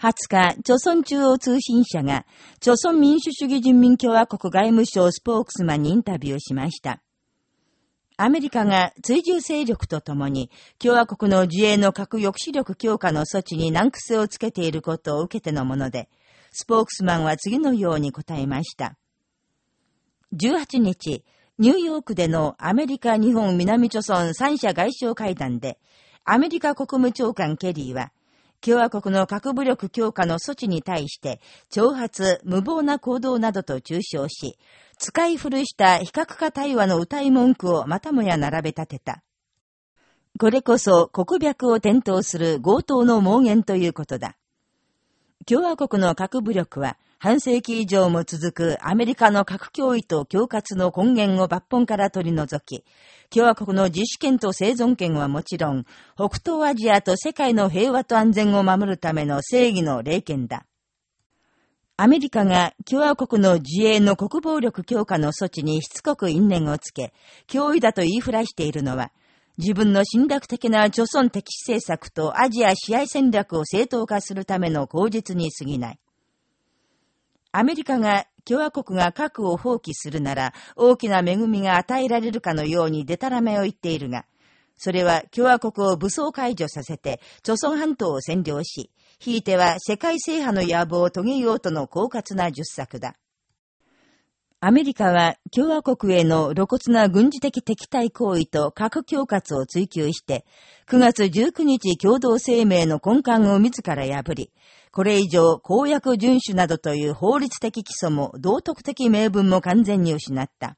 20日、朝鮮中央通信社が、朝鮮民主主義人民共和国外務省スポークスマンにインタビューしました。アメリカが追従勢力とともに、共和国の自衛の核抑止力強化の措置に難癖をつけていることを受けてのもので、スポークスマンは次のように答えました。18日、ニューヨークでのアメリカ、日本、南朝鮮三者外相会談で、アメリカ国務長官ケリーは、共和国の核武力強化の措置に対して、挑発、無謀な行動などと中傷し、使い古した非核化対話の歌い文句をまたもや並べ立てた。これこそ国脈を転倒する強盗の妄言ということだ。共和国の核武力は、半世紀以上も続くアメリカの核脅威と恐喝の根源を抜本から取り除き、共和国の自主権と生存権はもちろん、北東アジアと世界の平和と安全を守るための正義の霊権だ。アメリカが共和国の自衛の国防力強化の措置にしつこく因縁をつけ、脅威だと言いふらしているのは、自分の侵略的な貯村敵視政策とアジア支配戦略を正当化するための口実に過ぎない。アメリカが共和国が核を放棄するなら大きな恵みが与えられるかのようにデタラメを言っているが、それは共和国を武装解除させて、朝鮮半島を占領し、ひいては世界制覇の野望を遂げようとの狡猾な術策だ。アメリカは共和国への露骨な軍事的敵対行為と核恐喝を追求して、9月19日共同声明の根幹を自ら破り、これ以上公約遵守などという法律的基礎も道徳的名分も完全に失った。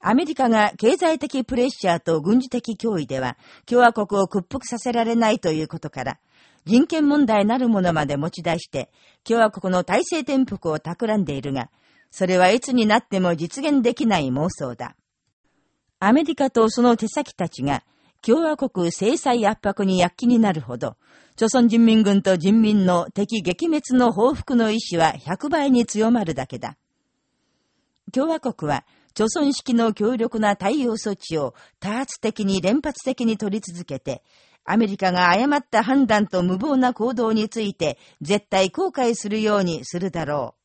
アメリカが経済的プレッシャーと軍事的脅威では共和国を屈服させられないということから、人権問題なるものまで持ち出して、共和国の体制転覆を企んでいるが、それはいつになっても実現できない妄想だ。アメリカとその手先たちが、共和国制裁圧迫に躍起になるほど、朝鮮人民軍と人民の敵撃滅の報復の意志は100倍に強まるだけだ。共和国は、朝鮮式の強力な対応措置を多発的に連発的に取り続けて、アメリカが誤った判断と無謀な行動について絶対後悔するようにするだろう。